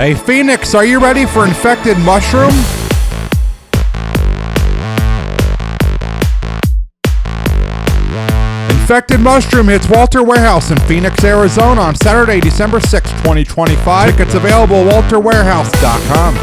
Hey, Phoenix, are you ready for Infected Mushroom? Infected Mushroom hits Walter Warehouse in Phoenix, Arizona on Saturday, December 6, 2025. Tickets available at walterwarehouse.com.